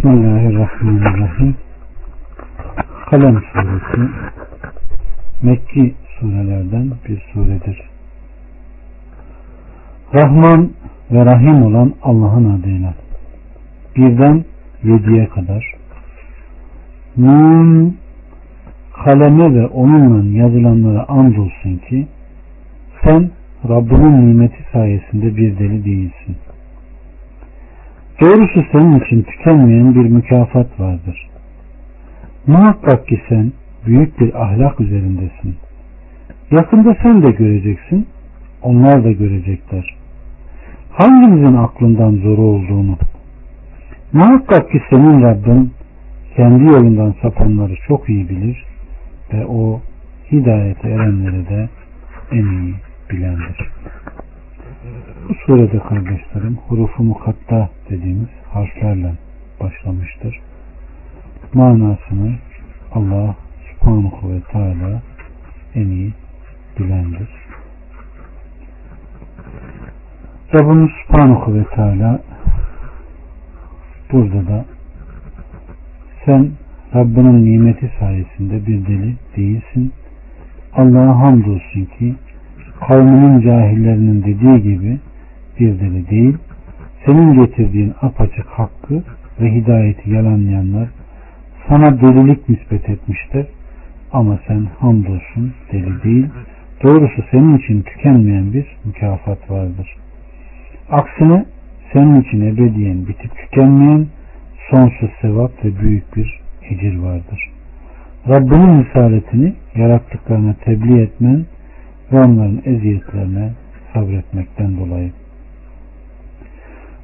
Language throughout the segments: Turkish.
Bismillahirrahmanirrahim. Kalem suresi Mekki surelerden bir suredir. Rahman ve Rahim olan Allah'ın adıyla. Birden yediye kadar. Nun kaleme ve onunla yazılanlara andolsun ki sen Rabbinin nimeti sayesinde bir deli değilsin. Doğrusu senin için tükenmeyen bir mükafat vardır. Muhakkak ki sen büyük bir ahlak üzerindesin. Yakında sen de göreceksin, onlar da görecekler. Hangimizin aklından zoru olduğunu. Muhakkak ki senin Rabbin kendi yolundan sapanları çok iyi bilir ve o hidayete erenleri de en iyi bilendir. Bu surede kardeşlerim hurufu mukatta dediğimiz harflerle başlamıştır. Manasını Allah subhanahu ve teala en iyi bilendir. Rabbimiz subhanahu ve teala burada da sen Rabbinin nimeti sayesinde bir deli değilsin. Allah'a hamdolsun ki kavminin cahillerinin dediği gibi bir deli değil, senin getirdiğin apaçık hakkı ve hidayeti yalanlayanlar sana delilik nispet etmiştir. Ama sen hamdolsun deli değil, doğrusu senin için tükenmeyen bir mükafat vardır. Aksine senin için ebediyen bitip tükenmeyen sonsuz sevap ve büyük bir ecir vardır. Rabbinin misaletini yarattıklarına tebliğ etmen ve onların eziyetlerine sabretmekten dolayı.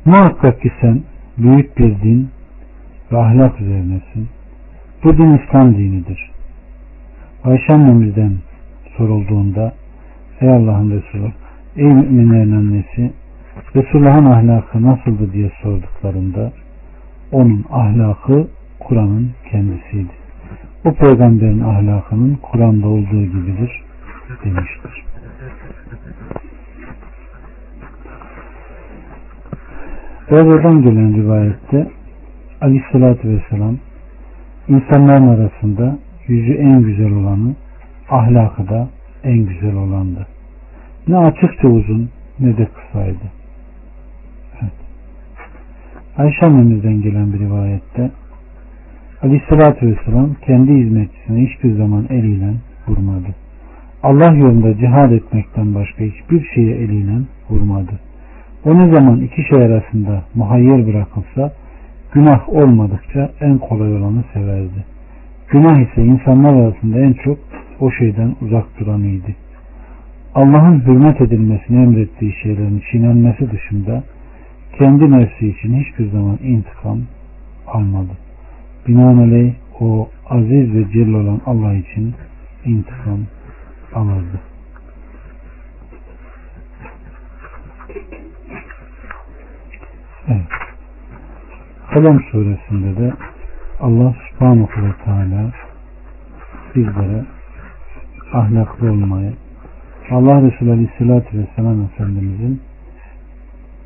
Muhakkak ki sen büyük bir din ve ahlak üzerinesin. Bu din İslam dinidir. Ayşe annemizden sorulduğunda Ey Allah'ın Resulü, ey müminlerin annesi Resulullah'ın ahlakı nasıldı diye sorduklarında onun ahlakı Kur'an'ın kendisiydi. O peygamberin ahlakının Kur'an'da olduğu gibidir demiştir. Berber'den gelen rivayette Aleyhisselatü Vesselam insanların arasında yüzü en güzel olanı, ahlakı da en güzel olandı. Ne açıkça uzun ne de kısaydı. Evet. Ayşe annemizden gelen bir rivayette Aleyhisselatü Vesselam kendi hizmetçisine hiçbir zaman eliyle vurmadı. Allah yolunda cihad etmekten başka hiçbir şeye eliyle vurmadı. O ne zaman iki şey arasında muhayyer bırakılsa günah olmadıkça en kolay olanı severdi. Günah ise insanlar arasında en çok o şeyden uzak duranıydı. Allah'ın hürmet edilmesini emrettiği şeylerin çiğnenmesi dışında kendi nefsi için hiçbir zaman intikam almadı. Binaenaleyh o aziz ve celil olan Allah için intikam alırdı. Evet. Kalem suresinde de Allah subhanahu ve teala bizlere ahlaklı olmayı Allah Resulü Aleyhisselatü Vesselam Efendimizin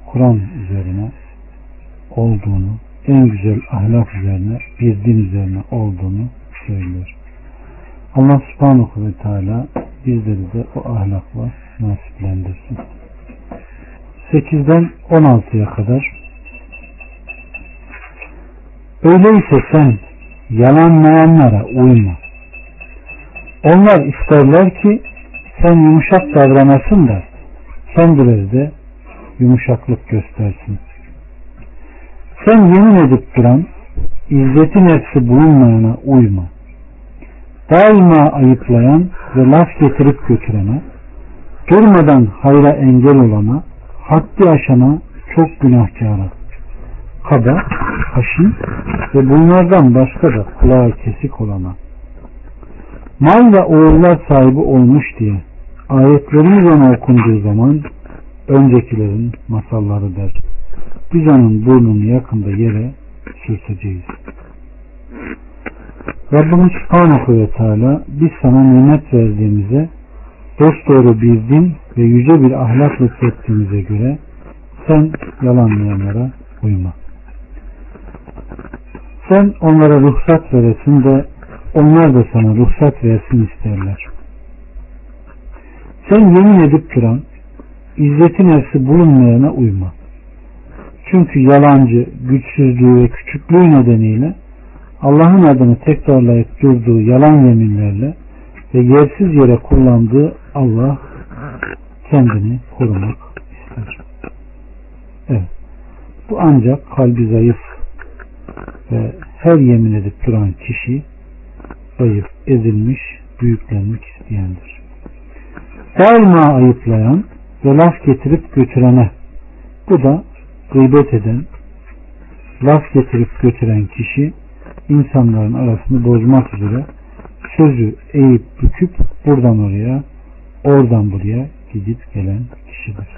Kur'an üzerine olduğunu en güzel ahlak üzerine bir din üzerine olduğunu söylüyor. Allah subhanahu ve teala bizleri de o ahlakla nasiplendirsin. 8'den 16'ya kadar Öyleyse sen yalanlayanlara uyma. Onlar isterler ki sen yumuşak davranasın da kendileri yumuşaklık göstersin. Sen yemin edip duran izzeti nefsi bulunmayana uyma. Daima ayıplayan ve laf getirip götürene, durmadan hayra engel olana, haddi aşana çok günahkara, kaba, haşin ve bunlardan başka da kulağı kesik olana, mal ve oğullar sahibi olmuş diye ayetlerimiz ona okunduğu zaman öncekilerin masalları der. Biz onun burnunu yakında yere sürteceğiz. Rabbimiz Subhanahu ve Teala biz sana nimet verdiğimize dosdoğru bir din ve yüce bir ahlak lütfettiğimize göre sen yalanlayanlara uyma. Sen onlara ruhsat veresin de onlar da sana ruhsat versin isterler. Sen yemin edip duran, izzeti nefsi bulunmayana uyma. Çünkü yalancı, güçsüzlüğü ve küçüklüğü nedeniyle Allah'ın adını tekrarlayıp durduğu yalan yeminlerle ve yersiz yere kullandığı Allah kendini korumak ister. Evet. Bu ancak kalbi zayıf ve her yemin edip duran kişi zayıf, ezilmiş, büyüklenmek isteyendir. Daima ayıplayan ve laf getirip götürene bu da gıybet eden, laf getirip götüren kişi insanların arasını bozmak üzere sözü eğip büküp buradan oraya, oradan buraya gidip gelen kişidir.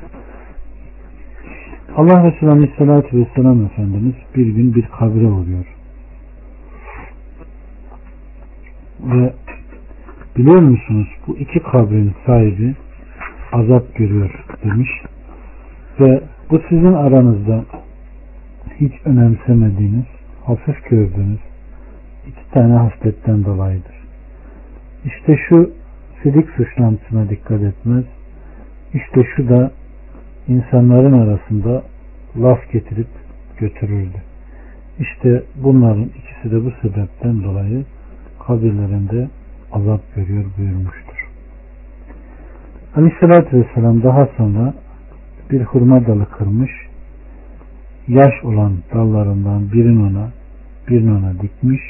Allah Resulü Aleyhisselatü Vesselam Efendimiz bir gün bir kabre uğruyor. Ve biliyor musunuz bu iki kabrin sahibi azap görüyor demiş. Ve bu sizin aranızda hiç önemsemediğiniz, hafif gördüğünüz iki tane hasletten dolayıdır. İşte şu sidik suçlantısına dikkat etmez. İşte şu da insanların arasında laf getirip götürürdü. İşte bunların ikisi de bu sebepten dolayı kabirlerinde azap görüyor buyurmuştur. Aleyhissalatü Vesselam daha sonra bir hurma dalı kırmış, yaş olan dallarından birini ona, birini ona dikmiş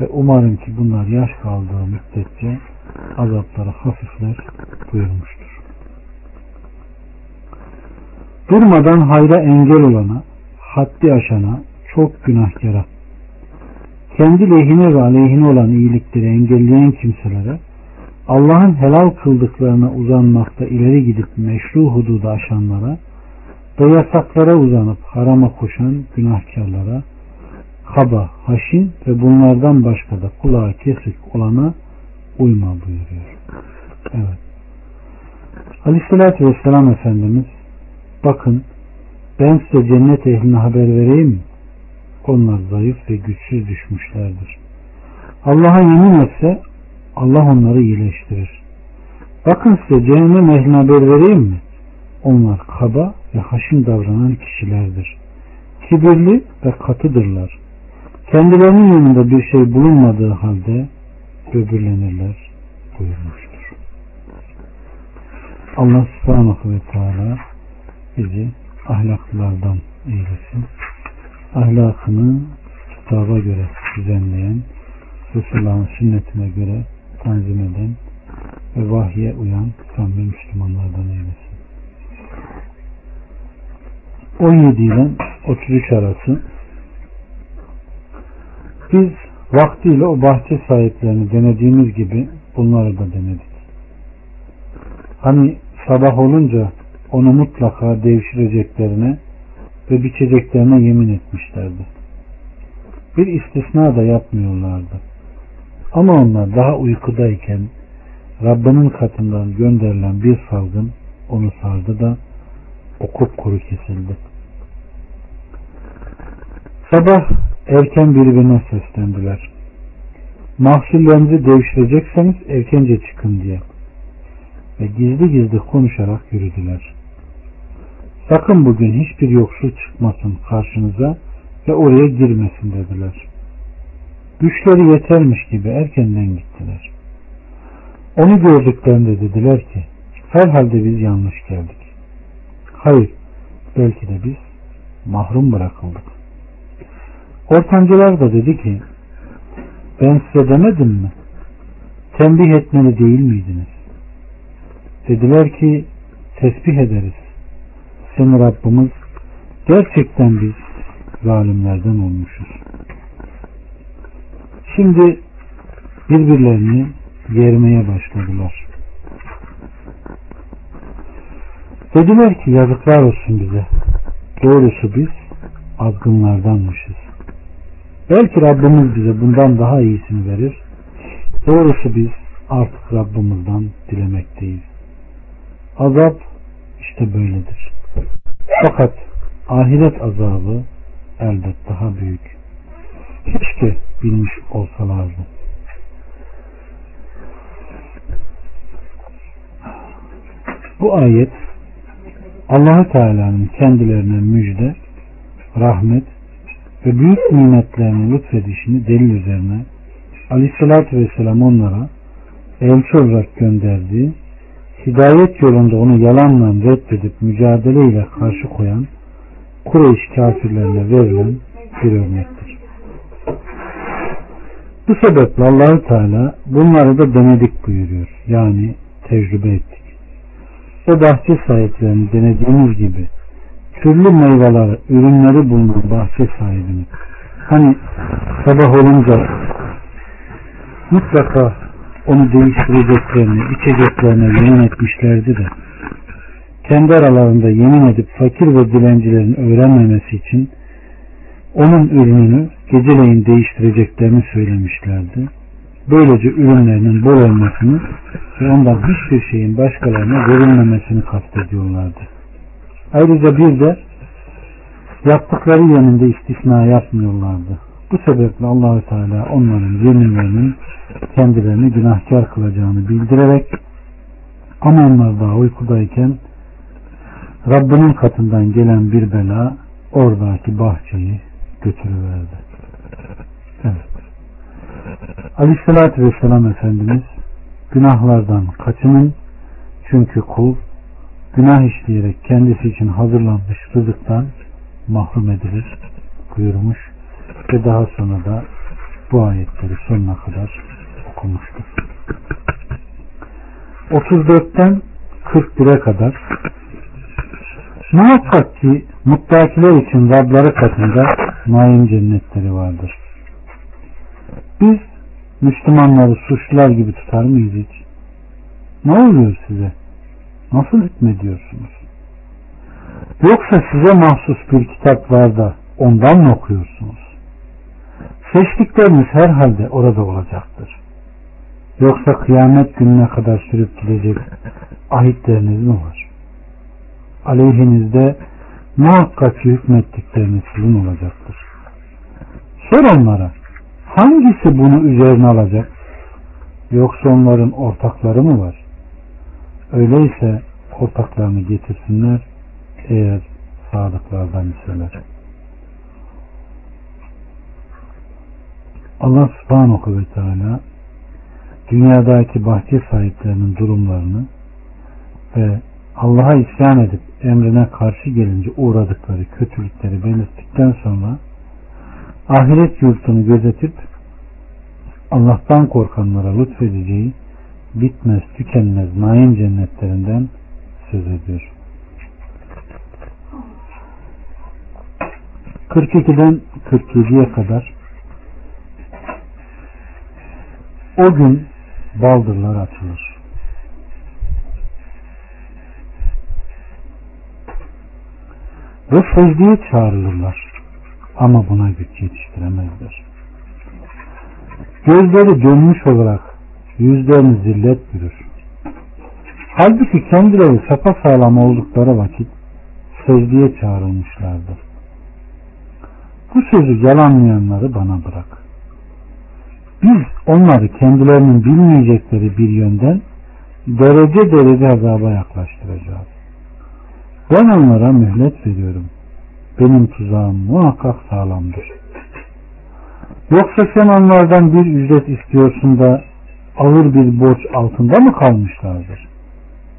ve umarım ki bunlar yaş kaldığı müddetçe azapları hafifler buyurmuştur. Durmadan hayra engel olana, haddi aşana, çok günahkara, kendi lehine ve aleyhine olan iyilikleri engelleyen kimselere, Allah'ın helal kıldıklarına uzanmakta ileri gidip meşru hududu aşanlara ve yasaklara uzanıp harama koşan günahkarlara, kaba, haşin ve bunlardan başka da kulağı kesik olana uyma buyuruyor. Evet. Aleyhissalatü Vesselam Efendimiz bakın ben size cennet ehline haber vereyim mi? Onlar zayıf ve güçsüz düşmüşlerdir. Allah'a yemin etse Allah onları iyileştirir. Bakın size cehennem ehline haber vereyim mi? Onlar kaba ve haşin davranan kişilerdir. Kibirli ve katıdırlar. Kendilerinin yanında bir şey bulunmadığı halde böbürlenirler buyurmuştur. Allah subhanahu ve teala bizi ahlaklılardan eylesin. Ahlakını kitaba göre düzenleyen, Resulullah'ın sünnetine göre tanzim eden ve vahye uyan samimi Müslümanlardan eylesin. 17 ile 33 arası biz vaktiyle o bahçe sahiplerini denediğimiz gibi bunları da denedik. Hani sabah olunca onu mutlaka devşireceklerine ve biçeceklerine yemin etmişlerdi. Bir istisna da yapmıyorlardı. Ama onlar daha uykudayken Rabbinin katından gönderilen bir salgın onu sardı da okup kuru kesildi. Sabah erken birbirine seslendiler. Mahsullerinizi devşirecekseniz erkence çıkın diye. Ve gizli gizli konuşarak yürüdüler. Sakın bugün hiçbir yoksul çıkmasın karşınıza ve oraya girmesin dediler. Güçleri yetermiş gibi erkenden gittiler. Onu gördüklerinde dediler ki herhalde biz yanlış geldik. Hayır belki de biz mahrum bırakıldık. Ortancılar da dedi ki ben size demedim mi? Tembih etmeli değil miydiniz? Dediler ki tesbih ederiz. Senin Rabbimiz gerçekten biz zalimlerden olmuşuz. Şimdi birbirlerini yermeye başladılar. Dediler ki yazıklar olsun bize. Doğrusu biz azgınlardanmışız. Belki Rabbimiz bize bundan daha iyisini verir. Doğrusu biz artık Rabbimizden dilemekteyiz. Azap işte böyledir. Fakat ahiret azabı elbet daha büyük. Keşke bilmiş olsalardı. Bu ayet Allahu Teala'nın kendilerine müjde, rahmet ve büyük nimetlerini lütfedişini delil üzerine Aleyhisselatü Vesselam onlara elçi olarak gönderdiği hidayet yolunda onu yalanla reddedip mücadeleyle karşı koyan Kureyş kafirlerine verilen bir örnektir. Bu sebeple Allahü Teala bunları da denedik buyuruyor. Yani tecrübe ettik. O bahçe sahiplerini denediğimiz gibi türlü meyveleri, ürünleri bulunan bahçe sahibini hani sabah olunca mutlaka onu değiştireceklerini, içeceklerine yemin etmişlerdi de kendi aralarında yemin edip fakir ve dilencilerin öğrenmemesi için onun ürününü geceleyin değiştireceklerini söylemişlerdi. Böylece ürünlerinin bol olmasını ve ondan hiçbir şeyin başkalarına verilmemesini kastediyorlardı. Ayrıca bir de yaptıkları yönünde istisna yapmıyorlardı. Bu sebeple Allahü Teala onların yeminlerinin kendilerini günahkar kılacağını bildirerek ama onlar daha uykudayken Rabbinin katından gelen bir bela oradaki bahçeyi götürüverdi. Evet. Aleyhissalatü Vesselam Efendimiz günahlardan kaçının çünkü kul günah işleyerek kendisi için hazırlanmış rızıktan mahrum edilir buyurmuş ve daha sonra da bu ayetleri sonuna kadar okumuştur. 34'ten 41'e kadar Muhakkak ki muttakiler için Rabları katında naim cennetleri vardır. Biz Müslümanları suçlular gibi tutar mıyız hiç? Ne oluyor size? Nasıl hükmediyorsunuz? Yoksa size mahsus bir kitap var da ondan mı okuyorsunuz? Seçtikleriniz herhalde orada olacaktır. Yoksa kıyamet gününe kadar sürüp gidecek ahitleriniz mi var? Aleyhinizde muhakkak hükmettikleriniz sizin olacaktır. Sor onlara hangisi bunu üzerine alacak? Yoksa onların ortakları mı var? Öyleyse ortaklarını getirsinler eğer sadıklardan iseler. Allah subhanahu ve teala dünyadaki bahçe sahiplerinin durumlarını ve Allah'a isyan edip emrine karşı gelince uğradıkları kötülükleri belirttikten sonra ahiret yurtunu gözetip Allah'tan korkanlara lütfedeceği bitmez tükenmez naim cennetlerinden söz ediyor. 42'den 47'ye kadar o gün baldırlar açılır. Ve secdeye çağrılırlar. Ama buna güç yetiştiremezler. Gözleri dönmüş olarak yüzlerini zillet bürür. Halbuki kendileri sağlam oldukları vakit secdeye çağrılmışlardır. Bu sözü yalanlayanları bana bırak. Biz onları kendilerinin bilmeyecekleri bir yönden derece derece azaba yaklaştıracağız. Ben onlara mühlet veriyorum. Benim tuzağım muhakkak sağlamdır. Yoksa sen onlardan bir ücret istiyorsun da ağır bir borç altında mı kalmışlardır?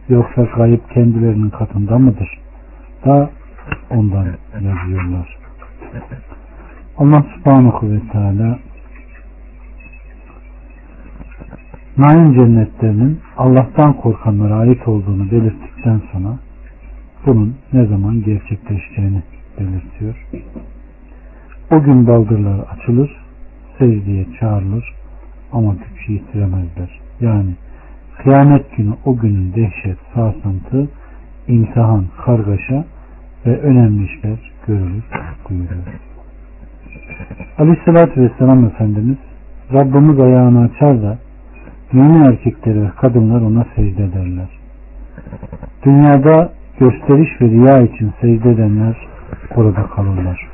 Yoksa kayıp kendilerinin katında mıdır? Da ondan yazıyorlar. Allah subhanahu ve teala Naim cennetlerinin Allah'tan korkanlara ait olduğunu belirttikten sonra bunun ne zaman gerçekleşeceğini belirtiyor. O gün baldırlar açılır, secdeye çağrılır ama güç yitiremezler. Yani kıyamet günü o günün dehşet, sarsıntı, imtihan, kargaşa ve önemli işler görülür buyuruyor. Aleyhissalatü Vesselam Efendimiz Rabbimiz ayağını açar da mümin erkekleri ve kadınlar ona secde ederler. Dünyada gösteriş ve riya için secde edenler orada kalırlar.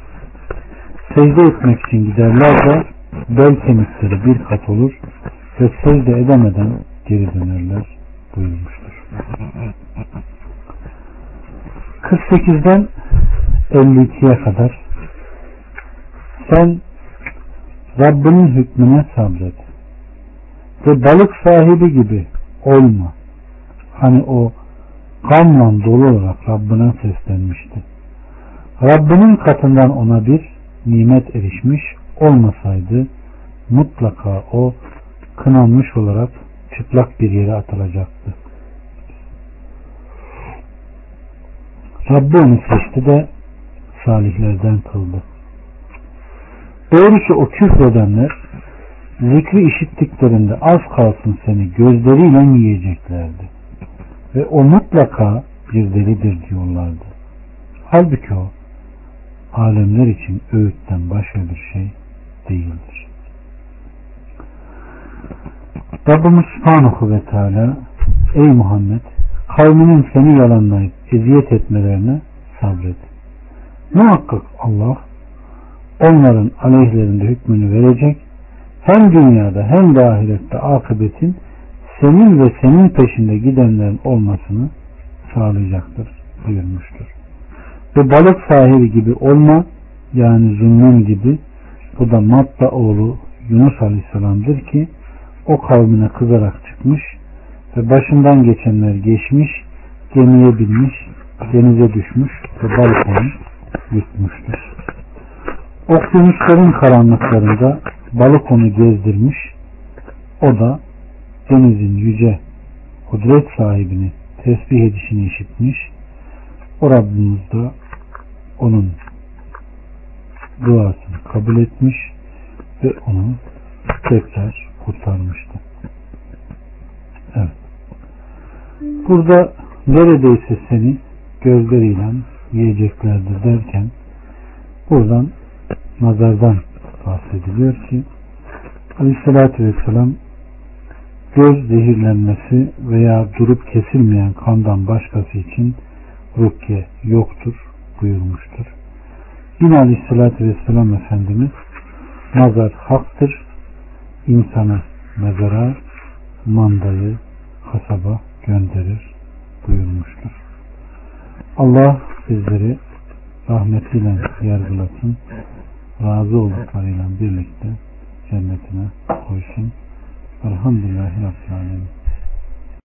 secde etmek için giderler de bel kemikleri bir kat olur ve secde edemeden geri dönerler buyurmuştur. 48'den 52'ye kadar sen Rabbinin hükmüne sabret ve balık sahibi gibi olma. Hani o kanla dolu olarak Rabbine seslenmişti. Rabbinin katından ona bir nimet erişmiş olmasaydı mutlaka o kınanmış olarak çıplak bir yere atılacaktı. Rabbi onu seçti de salihlerden kıldı. Doğrusu o küfredenler zikri işittiklerinde az kalsın seni gözleriyle yiyeceklerdi. Ve o mutlaka bir delidir diyorlardı. Halbuki o alemler için öğütten başka bir şey değildir. Rabbimiz Subhanahu ve Teala Ey Muhammed kavminin seni yalanlayıp eziyet etmelerine sabret. Muhakkak Allah onların aleyhlerinde hükmünü verecek hem dünyada hem de ahirette akıbetin senin ve senin peşinde gidenlerin olmasını sağlayacaktır buyurmuştur. Ve balık sahibi gibi olma yani zulmün gibi bu da Matta oğlu Yunus Aleyhisselam'dır ki o kavmine kızarak çıkmış ve başından geçenler geçmiş, gemiye binmiş, denize düşmüş ve balık onu yutmuştur. Okyanusların karanlıklarında balık onu gezdirmiş, o da denizin yüce kudret sahibini tesbih edişini işitmiş, o Rabbimiz de onun duasını kabul etmiş ve onu tekrar kurtarmıştı. Evet. Burada neredeyse seni gözleriyle yiyeceklerdir derken buradan nazardan bahsediliyor ki Aleyhisselatü Vesselam göz zehirlenmesi veya durup kesilmeyen kandan başkası için rukiye yoktur buyurmuştur. Aleyhisselatü Vesselam Efendimiz nazar haktır, insanı mezara, mandayı kasaba gönderir buyurmuştur. Allah bizleri rahmetiyle yargılasın, razı olduklarıyla birlikte cennetine koysun. Elhamdülillahi Rabbil Alemin.